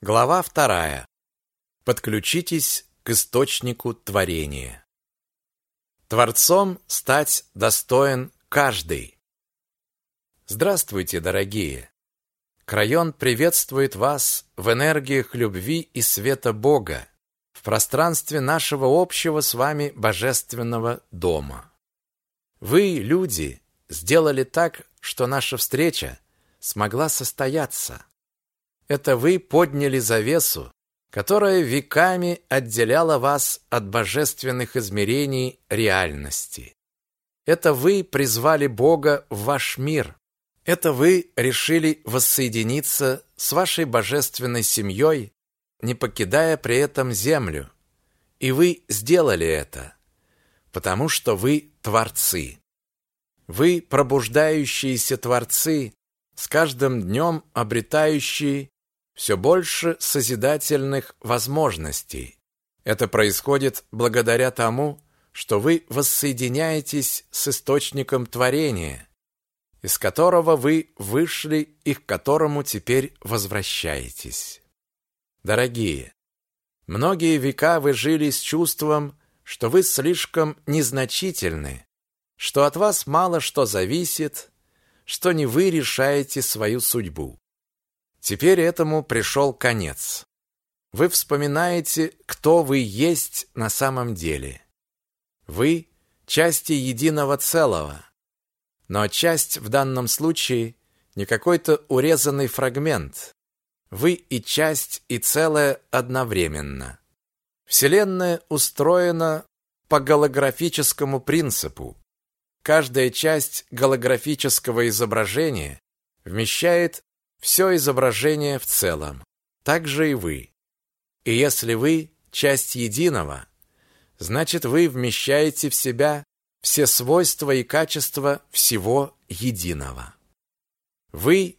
Глава вторая. Подключитесь к источнику творения. Творцом стать достоин каждый. Здравствуйте, дорогие! Крайон приветствует вас в энергиях любви и света Бога, в пространстве нашего общего с вами божественного дома. Вы, люди, сделали так, что наша встреча смогла состояться. Это вы подняли завесу, которая веками отделяла вас от божественных измерений реальности. Это вы призвали Бога в ваш мир. Это вы решили воссоединиться с вашей божественной семьей, не покидая при этом землю. И вы сделали это, потому что вы творцы. Вы пробуждающиеся творцы, с каждым днем обретающие все больше созидательных возможностей. Это происходит благодаря тому, что вы воссоединяетесь с источником творения, из которого вы вышли и к которому теперь возвращаетесь. Дорогие, многие века вы жили с чувством, что вы слишком незначительны, что от вас мало что зависит, что не вы решаете свою судьбу. Теперь этому пришел конец. Вы вспоминаете, кто вы есть на самом деле. Вы – части единого целого. Но часть в данном случае не какой-то урезанный фрагмент. Вы и часть, и целое одновременно. Вселенная устроена по голографическому принципу. Каждая часть голографического изображения вмещает все изображение в целом. Так же и вы. И если вы часть единого, значит вы вмещаете в себя все свойства и качества всего единого. Вы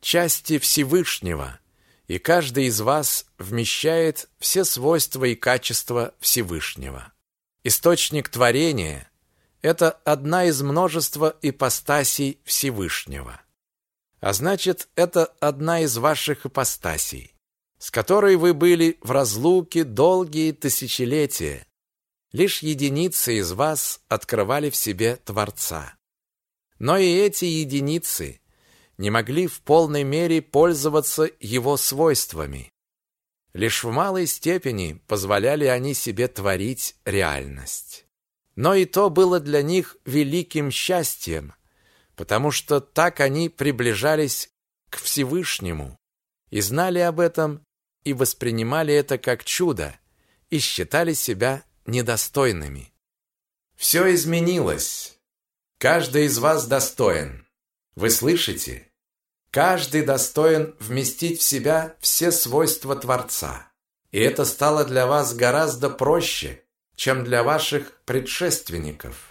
части Всевышнего, и каждый из вас вмещает все свойства и качества Всевышнего. Источник творения – это одна из множества ипостасей Всевышнего. А значит, это одна из ваших ипостасей, с которой вы были в разлуке долгие тысячелетия. Лишь единицы из вас открывали в себе Творца. Но и эти единицы не могли в полной мере пользоваться его свойствами. Лишь в малой степени позволяли они себе творить реальность. Но и то было для них великим счастьем, потому что так они приближались к Всевышнему и знали об этом и воспринимали это как чудо и считали себя недостойными. Все изменилось. Каждый из вас достоин. Вы слышите? Каждый достоин вместить в себя все свойства Творца. И это стало для вас гораздо проще, чем для ваших предшественников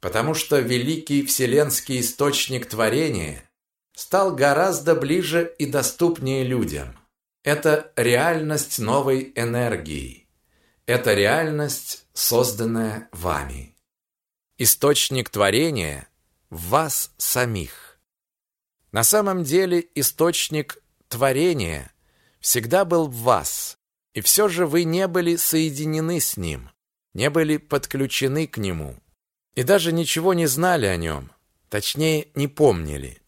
потому что великий вселенский источник творения стал гораздо ближе и доступнее людям. Это реальность новой энергии. Это реальность, созданная вами. Источник творения в вас самих. На самом деле источник творения всегда был в вас, и все же вы не были соединены с ним, не были подключены к нему и даже ничего не знали о нем, точнее, не помнили.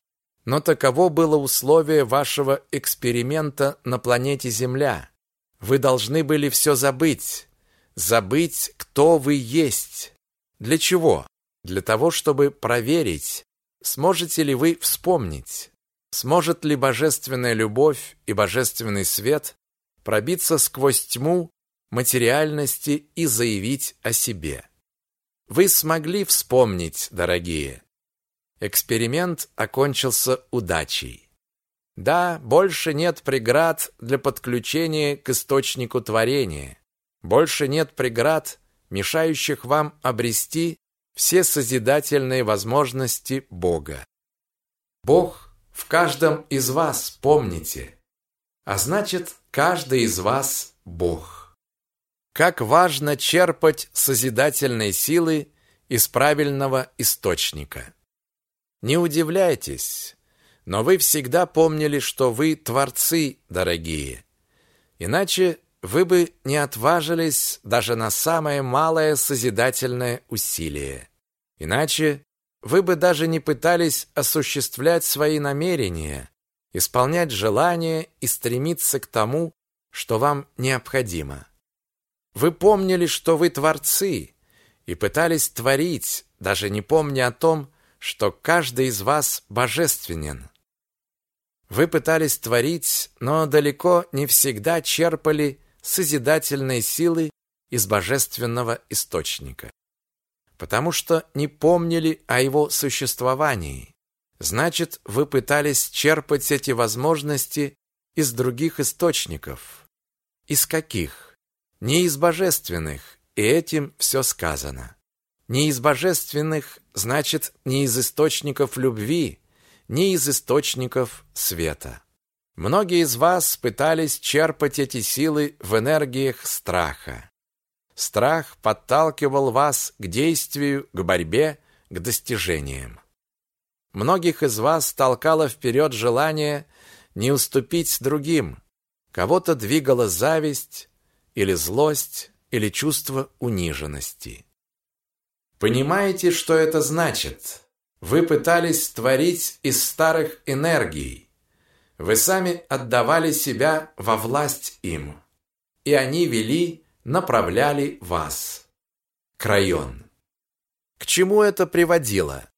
Но таково было условие вашего эксперимента на планете Земля. Вы должны были все забыть. Забыть, кто вы есть. Для чего? Для того, чтобы проверить, сможете ли вы вспомнить, сможет ли божественная любовь и божественный свет пробиться сквозь тьму материальности и заявить о себе. Вы смогли вспомнить, дорогие. Эксперимент окончился удачей. Да, больше нет преград для подключения к источнику творения. Больше нет преград, мешающих вам обрести все созидательные возможности Бога. Бог в каждом из вас, помните. А значит, каждый из вас Бог. Как важно черпать созидательные силы из правильного источника. Не удивляйтесь, Но вы всегда помнили, что вы творцы, дорогие. Иначе вы бы не отважились даже на самое малое созидательное усилие. Иначе вы бы даже не пытались осуществлять свои намерения, исполнять желания и стремиться к тому, что вам необходимо. Вы помнили, что вы творцы, и пытались творить, даже не помня о том, что каждый из вас божественен. Вы пытались творить, но далеко не всегда черпали созидательные силы из божественного источника. Потому что не помнили о его существовании. Значит, вы пытались черпать эти возможности из других источников. Из каких? Не из божественных, и этим все сказано. Не из божественных, значит, не из источников любви, не из источников света. Многие из вас пытались черпать эти силы в энергиях страха. Страх подталкивал вас к действию, к борьбе, к достижениям. Многих из вас толкало вперед желание не уступить другим. Кого-то двигала зависть или злость или чувство униженности. Понимаете, что это значит? Вы пытались творить из старых энергий, вы сами отдавали себя во власть им, и они вели, направляли вас. Крайон. К чему это приводило?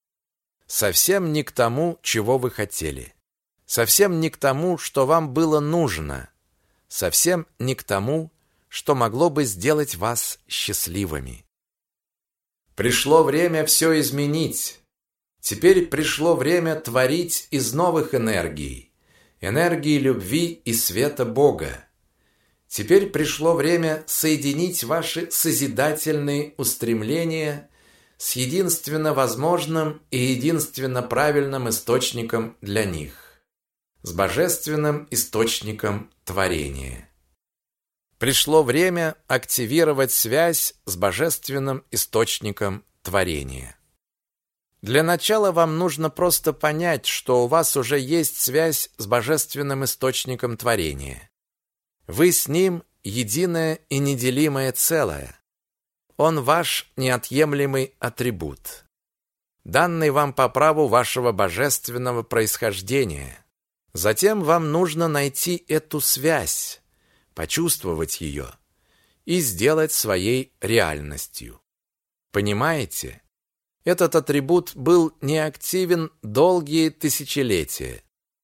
Совсем не к тому, чего вы хотели. Совсем не к тому, что вам было нужно. Совсем не к тому, что могло бы сделать вас счастливыми. Пришло время все изменить. Теперь пришло время творить из новых энергий энергии любви и света Бога. Теперь пришло время соединить ваши созидательные устремления с единственно возможным и единственно правильным источником для них, с божественным источником творения. Пришло время активировать связь с божественным источником творения. Для начала вам нужно просто понять, что у вас уже есть связь с божественным источником творения. Вы с ним единое и неделимое целое. Он ваш неотъемлемый атрибут, данный вам по праву вашего божественного происхождения. Затем вам нужно найти эту связь, почувствовать ее и сделать своей реальностью. Понимаете? Этот атрибут был неактивен долгие тысячелетия.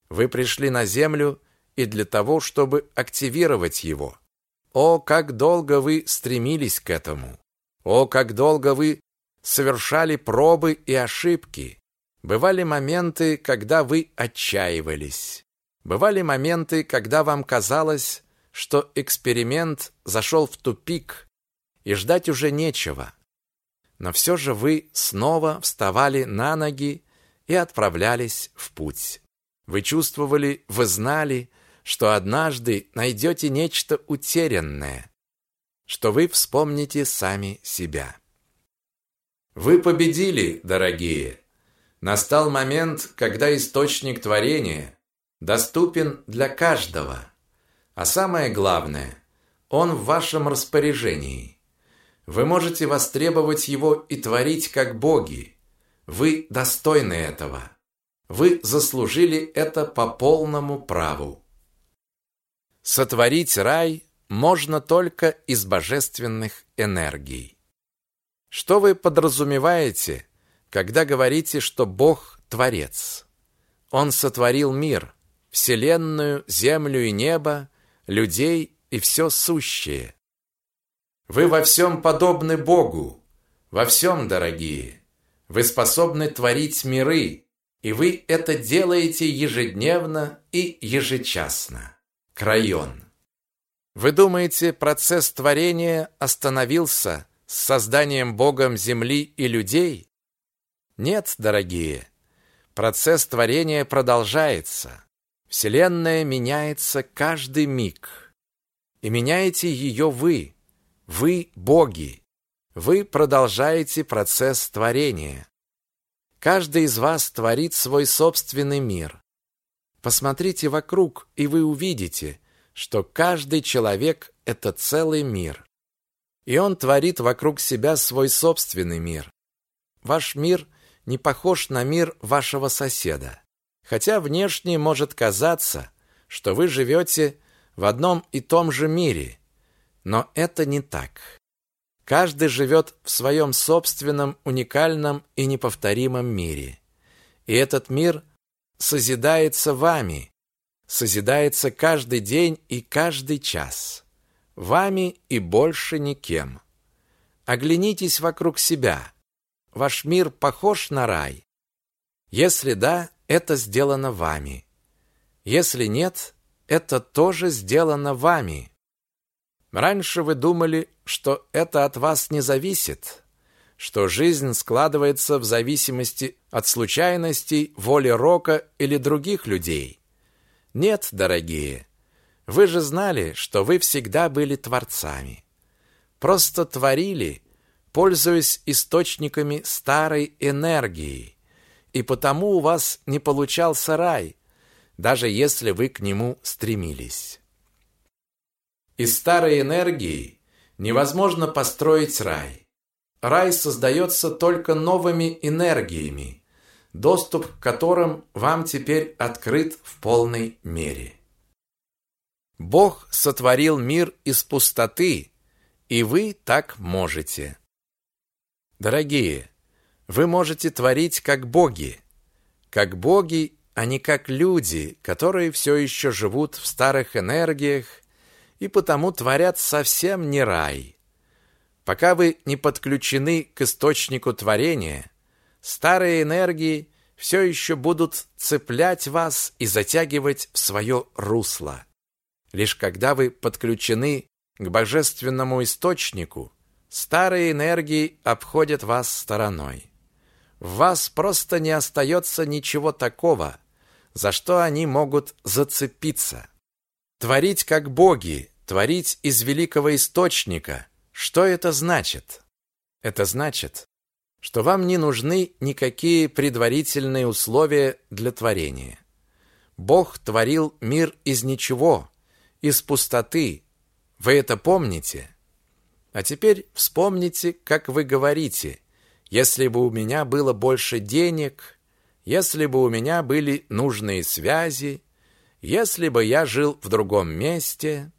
Вы пришли на Землю и для того, чтобы активировать его. О, как долго вы стремились к этому! О, как долго вы совершали пробы и ошибки! Бывали моменты, когда вы отчаивались. Бывали моменты, когда вам казалось, что эксперимент зашел в тупик, и ждать уже нечего но все же вы снова вставали на ноги и отправлялись в путь. Вы чувствовали, вы знали, что однажды найдете нечто утерянное, что вы вспомните сами себя. Вы победили, дорогие. Настал момент, когда источник творения доступен для каждого. А самое главное, он в вашем распоряжении. Вы можете востребовать его и творить как боги. Вы достойны этого. Вы заслужили это по полному праву. Сотворить рай можно только из божественных энергий. Что вы подразумеваете, когда говорите, что Бог – Творец? Он сотворил мир, Вселенную, землю и небо, людей и все сущее. Вы во всем подобны Богу, во всем, дорогие. Вы способны творить миры, и вы это делаете ежедневно и ежечасно. Крайон. Вы думаете, процесс творения остановился с созданием Богом земли и людей? Нет, дорогие. Процесс творения продолжается. Вселенная меняется каждый миг. И меняете ее вы. Вы боги. Вы продолжаете процесс творения. Каждый из вас творит свой собственный мир. Посмотрите вокруг, и вы увидите, что каждый человек – это целый мир. И он творит вокруг себя свой собственный мир. Ваш мир не похож на мир вашего соседа. Хотя внешне может казаться, что вы живете в одном и том же мире, но это не так. Каждый живет в своем собственном уникальном и неповторимом мире. И этот мир созидается вами, созидается каждый день и каждый час. Вами и больше никем. Оглянитесь вокруг себя. Ваш мир похож на рай? Если да, это сделано вами. Если нет, это тоже сделано вами. Раньше вы думали, что это от вас не зависит, что жизнь складывается в зависимости от случайностей, воли Рока или других людей. Нет, дорогие, вы же знали, что вы всегда были творцами. Просто творили, пользуясь источниками старой энергии, и потому у вас не получался рай, даже если вы к нему стремились. Из старой энергии невозможно построить рай. Рай создается только новыми энергиями, доступ к которым вам теперь открыт в полной мере. Бог сотворил мир из пустоты, и вы так можете. Дорогие, вы можете творить как боги, как боги, а не как люди, которые все еще живут в старых энергиях и потому творят совсем не рай. Пока вы не подключены к источнику творения, старые энергии все еще будут цеплять вас и затягивать в свое русло. Лишь когда вы подключены к божественному источнику, старые энергии обходят вас стороной. В вас просто не остается ничего такого, за что они могут зацепиться. Творить как боги, творить из великого источника. Что это значит? Это значит, что вам не нужны никакие предварительные условия для творения. Бог творил мир из ничего, из пустоты. Вы это помните? А теперь вспомните, как вы говорите: если бы у меня было больше денег, если бы у меня были нужные связи, если бы я жил в другом месте.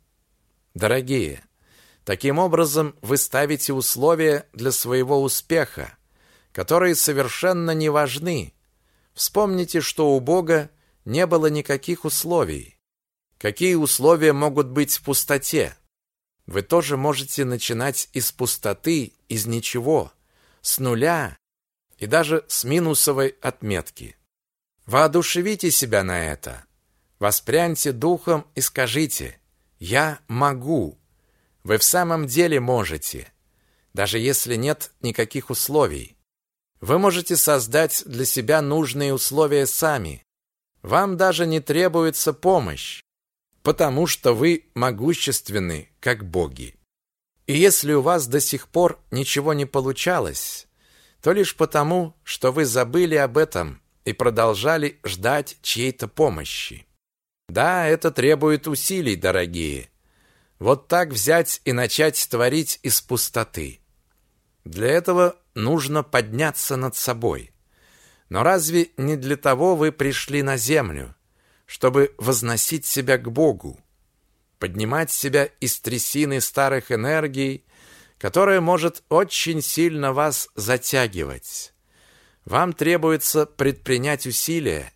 Дорогие, таким образом вы ставите условия для своего успеха, которые совершенно не важны. Вспомните, что у Бога не было никаких условий. Какие условия могут быть в пустоте? Вы тоже можете начинать из пустоты, из ничего, с нуля и даже с минусовой отметки. Воодушевите себя на это. Воспряньте духом и скажите «Я могу». Вы в самом деле можете, даже если нет никаких условий. Вы можете создать для себя нужные условия сами. Вам даже не требуется помощь, потому что вы могущественны, как боги. И если у вас до сих пор ничего не получалось, то лишь потому, что вы забыли об этом и продолжали ждать чьей-то помощи. Да, это требует усилий, дорогие. Вот так взять и начать творить из пустоты. Для этого нужно подняться над собой. Но разве не для того вы пришли на землю, чтобы возносить себя к Богу, поднимать себя из трясины старых энергий, которая может очень сильно вас затягивать? Вам требуется предпринять усилия,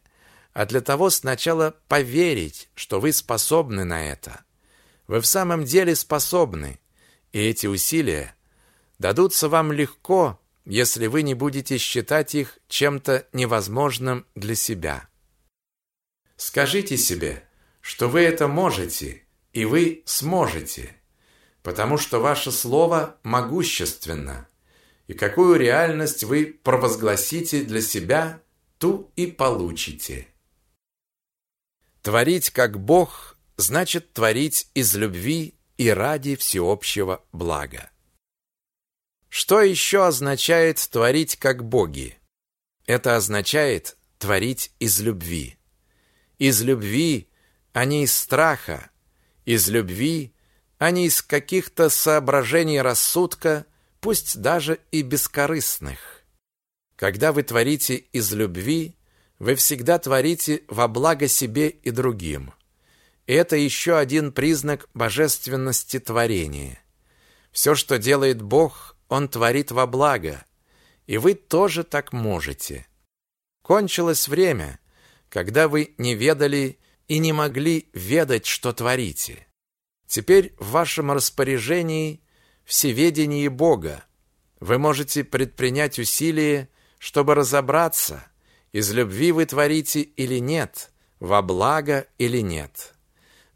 а для того сначала поверить, что вы способны на это. Вы в самом деле способны, и эти усилия дадутся вам легко, если вы не будете считать их чем-то невозможным для себя. Скажите себе, что вы это можете, и вы сможете, потому что ваше слово могущественно, и какую реальность вы провозгласите для себя, ту и получите. Творить как Бог значит творить из любви и ради всеобщего блага. Что еще означает творить как боги? Это означает творить из любви. из любви, а не из страха, из любви, а не из каких-то соображений рассудка, пусть даже и бескорыстных. Когда вы творите из любви, вы всегда творите во благо себе и другим. И это еще один признак божественности творения. Все, что делает Бог, Он творит во благо, и вы тоже так можете. Кончилось время, когда вы не ведали и не могли ведать, что творите. Теперь в вашем распоряжении всеведение Бога. Вы можете предпринять усилия, чтобы разобраться, из любви вы творите или нет, во благо или нет.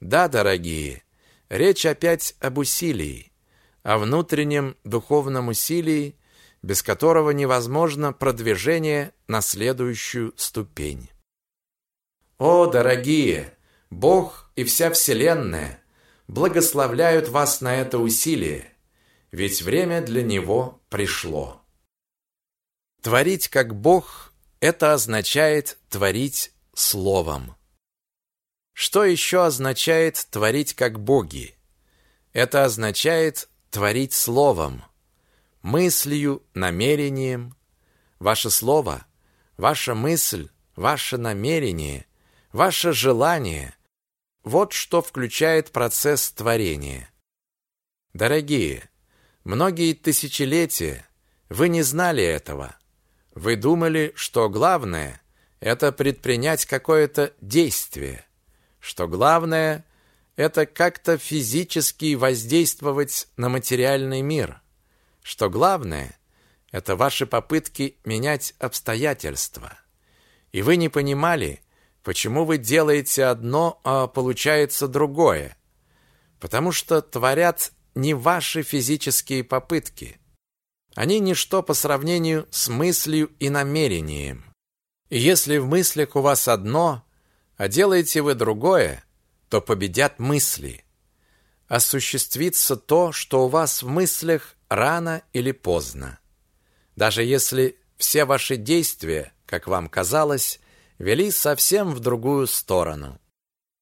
Да, дорогие, речь опять об усилии, о внутреннем духовном усилии, без которого невозможно продвижение на следующую ступень. О, дорогие, Бог и вся Вселенная благословляют вас на это усилие, ведь время для него пришло. Творить как Бог – это означает творить словом. Что еще означает творить как боги? Это означает творить словом, мыслью, намерением. Ваше слово, ваша мысль, ваше намерение, ваше желание – вот что включает процесс творения. Дорогие, многие тысячелетия вы не знали этого. Вы думали, что главное – это предпринять какое-то действие – что главное – это как-то физически воздействовать на материальный мир, что главное – это ваши попытки менять обстоятельства. И вы не понимали, почему вы делаете одно, а получается другое. Потому что творят не ваши физические попытки. Они ничто по сравнению с мыслью и намерением. И если в мыслях у вас одно, а делаете вы другое, то победят мысли. Осуществится то, что у вас в мыслях рано или поздно. Даже если все ваши действия, как вам казалось, вели совсем в другую сторону.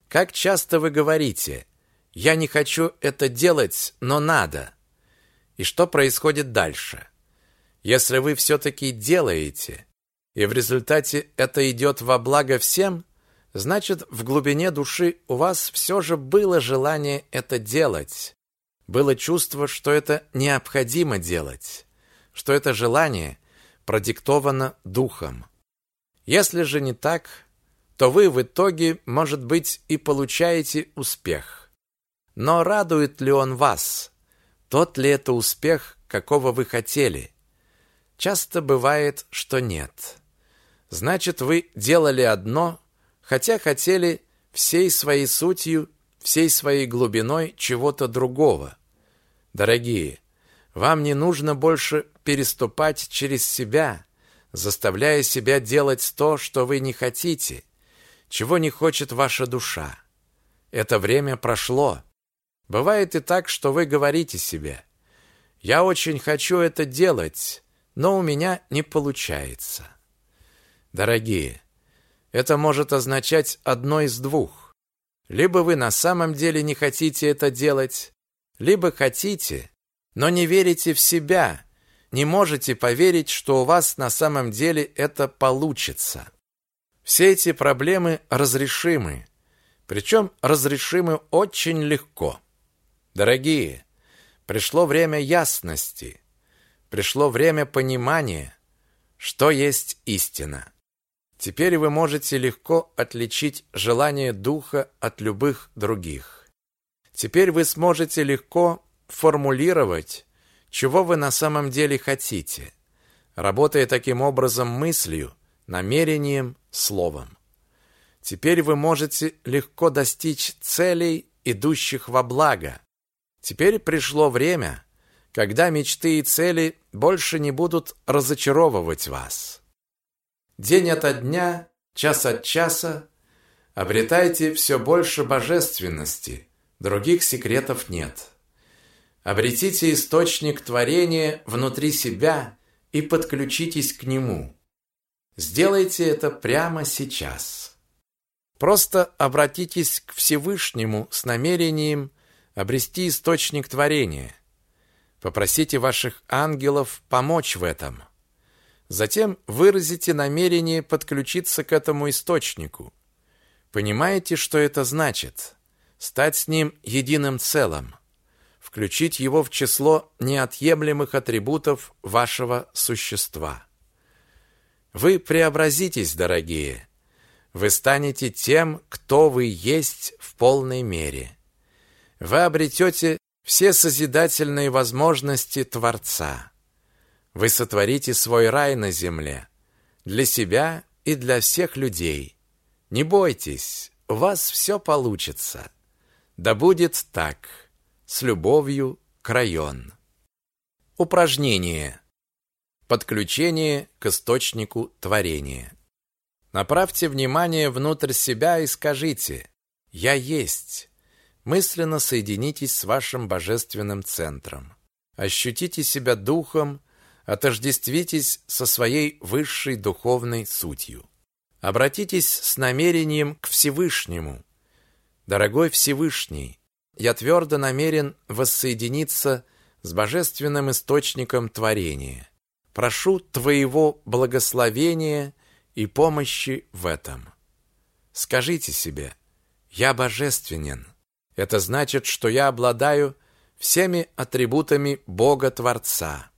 Как часто вы говорите «я не хочу это делать, но надо». И что происходит дальше? Если вы все-таки делаете, и в результате это идет во благо всем, Значит, в глубине души у вас все же было желание это делать. Было чувство, что это необходимо делать, что это желание продиктовано духом. Если же не так, то вы в итоге, может быть, и получаете успех. Но радует ли он вас? Тот ли это успех, какого вы хотели? Часто бывает, что нет. Значит, вы делали одно, хотя хотели всей своей сутью, всей своей глубиной чего-то другого. Дорогие, вам не нужно больше переступать через себя, заставляя себя делать то, что вы не хотите, чего не хочет ваша душа. Это время прошло. Бывает и так, что вы говорите себе, «Я очень хочу это делать, но у меня не получается». Дорогие, это может означать одно из двух. Либо вы на самом деле не хотите это делать, либо хотите, но не верите в себя, не можете поверить, что у вас на самом деле это получится. Все эти проблемы разрешимы, причем разрешимы очень легко. Дорогие, пришло время ясности, пришло время понимания, что есть истина. Теперь вы можете легко отличить желание духа от любых других. Теперь вы сможете легко формулировать, чего вы на самом деле хотите, работая таким образом мыслью, намерением, словом. Теперь вы можете легко достичь целей, идущих во благо. Теперь пришло время, когда мечты и цели больше не будут разочаровывать вас. День ото дня, час от часа обретайте все больше божественности, других секретов нет. Обретите источник творения внутри себя и подключитесь к нему. Сделайте это прямо сейчас. Просто обратитесь к Всевышнему с намерением обрести источник творения. Попросите ваших ангелов помочь в этом. Затем выразите намерение подключиться к этому источнику. Понимаете, что это значит? Стать с ним единым целым. Включить его в число неотъемлемых атрибутов вашего существа. Вы преобразитесь, дорогие. Вы станете тем, кто вы есть в полной мере. Вы обретете все созидательные возможности Творца. Вы сотворите свой рай на земле для себя и для всех людей. Не бойтесь, у вас все получится. Да будет так. С любовью, Крайон. Упражнение. Подключение к источнику творения. Направьте внимание внутрь себя и скажите «Я есть». Мысленно соединитесь с вашим божественным центром. Ощутите себя духом, отождествитесь со своей высшей духовной сутью. Обратитесь с намерением к Всевышнему. Дорогой Всевышний, я твердо намерен воссоединиться с божественным источником творения. Прошу Твоего благословения и помощи в этом. Скажите себе, я божественен. Это значит, что я обладаю всеми атрибутами Бога-творца.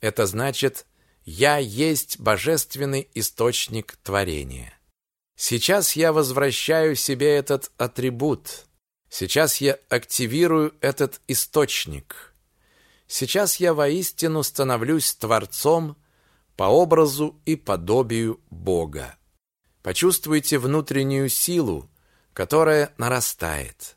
Это значит, я есть божественный источник творения. Сейчас я возвращаю себе этот атрибут. Сейчас я активирую этот источник. Сейчас я воистину становлюсь творцом по образу и подобию Бога. Почувствуйте внутреннюю силу, которая нарастает.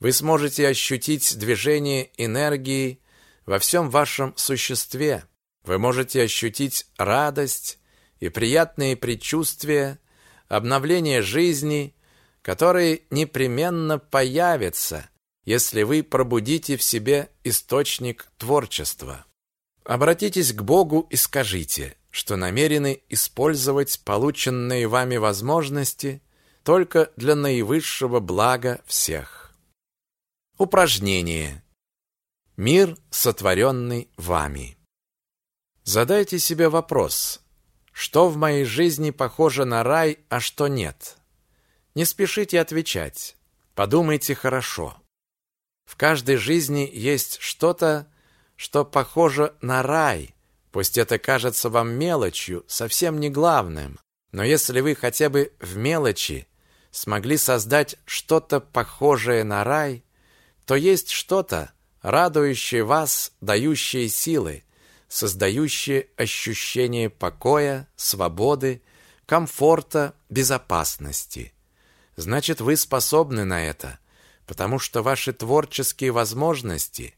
Вы сможете ощутить движение энергии во всем вашем существе. Вы можете ощутить радость и приятные предчувствия, обновление жизни, которые непременно появятся, если вы пробудите в себе источник творчества. Обратитесь к Богу и скажите, что намерены использовать полученные вами возможности только для наивысшего блага всех. Упражнение. Мир, сотворенный вами. Задайте себе вопрос, что в моей жизни похоже на рай, а что нет. Не спешите отвечать, подумайте хорошо. В каждой жизни есть что-то, что похоже на рай. Пусть это кажется вам мелочью, совсем не главным, но если вы хотя бы в мелочи смогли создать что-то похожее на рай, то есть что-то, радующее вас, дающее силы, создающее ощущение покоя, свободы, комфорта, безопасности. Значит, вы способны на это, потому что ваши творческие возможности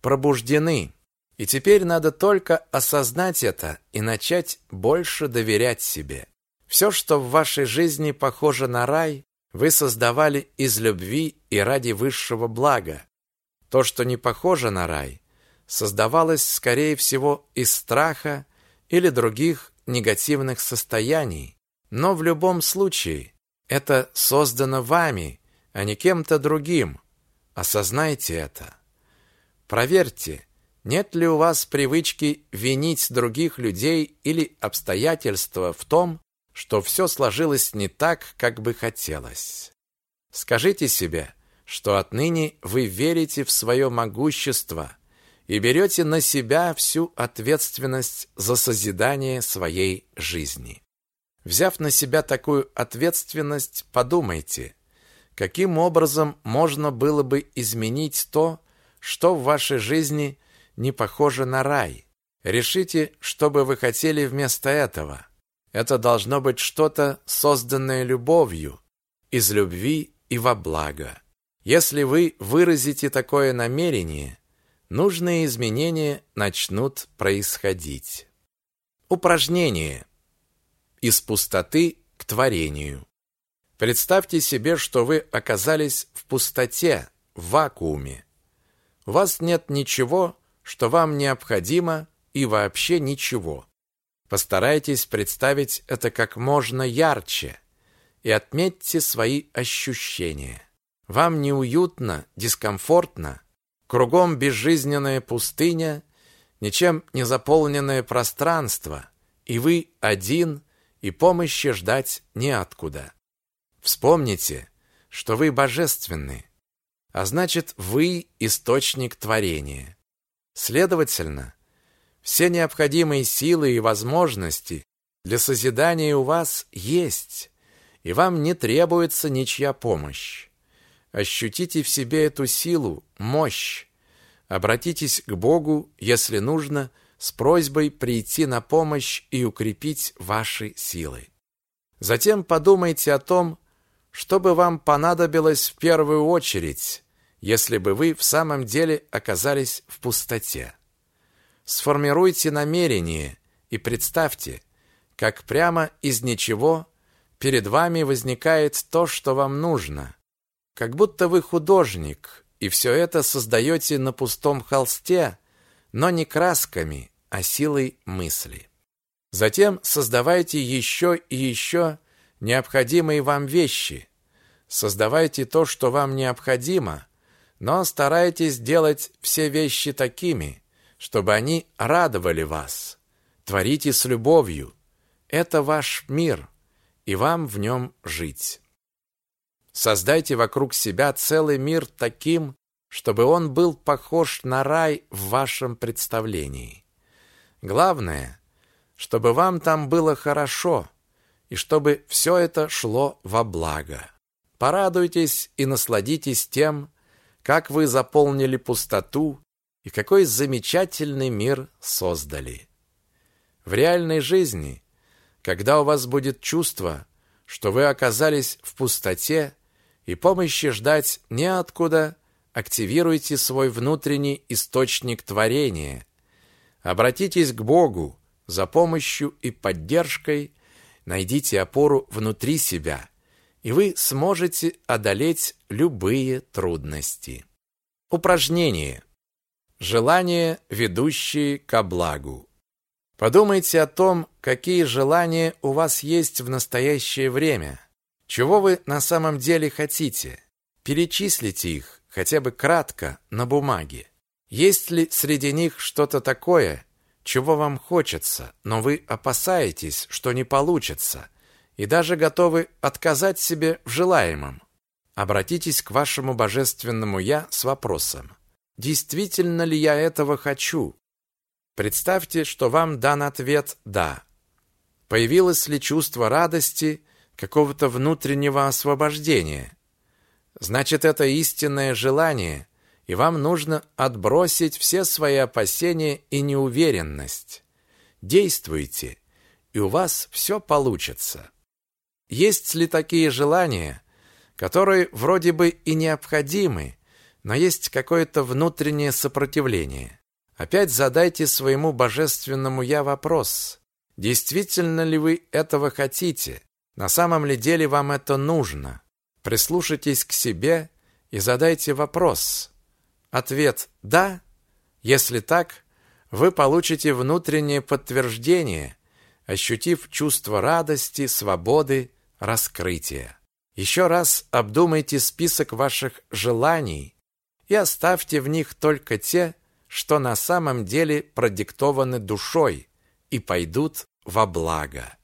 пробуждены. И теперь надо только осознать это и начать больше доверять себе. Все, что в вашей жизни похоже на рай, вы создавали из любви и ради высшего блага. То, что не похоже на рай, создавалось, скорее всего, из страха или других негативных состояний. Но в любом случае, это создано вами, а не кем-то другим. Осознайте это. Проверьте, нет ли у вас привычки винить других людей или обстоятельства в том, что все сложилось не так, как бы хотелось. Скажите себе, что отныне вы верите в свое могущество и берете на себя всю ответственность за созидание своей жизни. Взяв на себя такую ответственность, подумайте, каким образом можно было бы изменить то, что в вашей жизни не похоже на рай. Решите, что бы вы хотели вместо этого. Это должно быть что-то, созданное любовью, из любви и во благо. Если вы выразите такое намерение, нужные изменения начнут происходить. Упражнение. Из пустоты к творению. Представьте себе, что вы оказались в пустоте, в вакууме. У вас нет ничего, что вам необходимо, и вообще ничего. Постарайтесь представить это как можно ярче. и отметьте свои ощущения. Вам неуютно, дискомфортно, кругом безжизненная пустыня, ничем не заполненное пространство, и вы один, и помощи ждать неоткуда. Вспомните, что вы божественны, а значит, вы источник творения. Следовательно, все необходимые силы и возможности для созидания у вас есть, и вам не требуется ничья помощь. Ощутите в себе эту силу, мощь. Обратитесь к Богу, если нужно, с просьбой прийти на помощь и укрепить ваши силы. Затем подумайте о том, что бы вам понадобилось в первую очередь, если бы вы в самом деле оказались в пустоте. Сформируйте намерение и представьте, как прямо из ничего перед вами возникает то, что вам нужно. Как будто вы художник, и все это создаете на пустом холсте, но не красками, а силой мысли. Затем создавайте еще и еще необходимые вам вещи. Создавайте то, что вам необходимо, но старайтесь делать все вещи такими, чтобы они радовали вас. Творите с любовью. Это ваш мир, и вам в нем жить. Создайте вокруг себя целый мир таким, чтобы он был похож на рай в вашем представлении. Главное, чтобы вам там было хорошо, и чтобы все это шло во благо. Порадуйтесь и насладитесь тем, как вы заполнили пустоту и какой замечательный мир создали. В реальной жизни, когда у вас будет чувство, что вы оказались в пустоте и помощи ждать неоткуда, активируйте свой внутренний источник творения. Обратитесь к Богу за помощью и поддержкой – Найдите опору внутри себя, и вы сможете одолеть любые трудности. Упражнение. Желания, ведущие ко благу. Подумайте о том, какие желания у вас есть в настоящее время. Чего вы на самом деле хотите? Перечислите их, хотя бы кратко, на бумаге. Есть ли среди них что-то такое, чего вам хочется, но вы опасаетесь, что не получится, и даже готовы отказать себе в желаемом. Обратитесь к вашему божественному «Я» с вопросом «Действительно ли я этого хочу?» Представьте, что вам дан ответ «да». Появилось ли чувство радости, какого-то внутреннего освобождения? Значит, это истинное желание – и вам нужно отбросить все свои опасения и неуверенность. Действуйте, и у вас все получится. Есть ли такие желания, которые вроде бы и необходимы, но есть какое-то внутреннее сопротивление? Опять задайте своему божественному «я» вопрос. Действительно ли вы этого хотите? На самом ли деле вам это нужно? Прислушайтесь к себе и задайте вопрос. Ответ «да». Если так, вы получите внутреннее подтверждение, ощутив чувство радости, свободы, раскрытия. Еще раз обдумайте список ваших желаний и оставьте в них только те, что на самом деле продиктованы душой и пойдут во благо.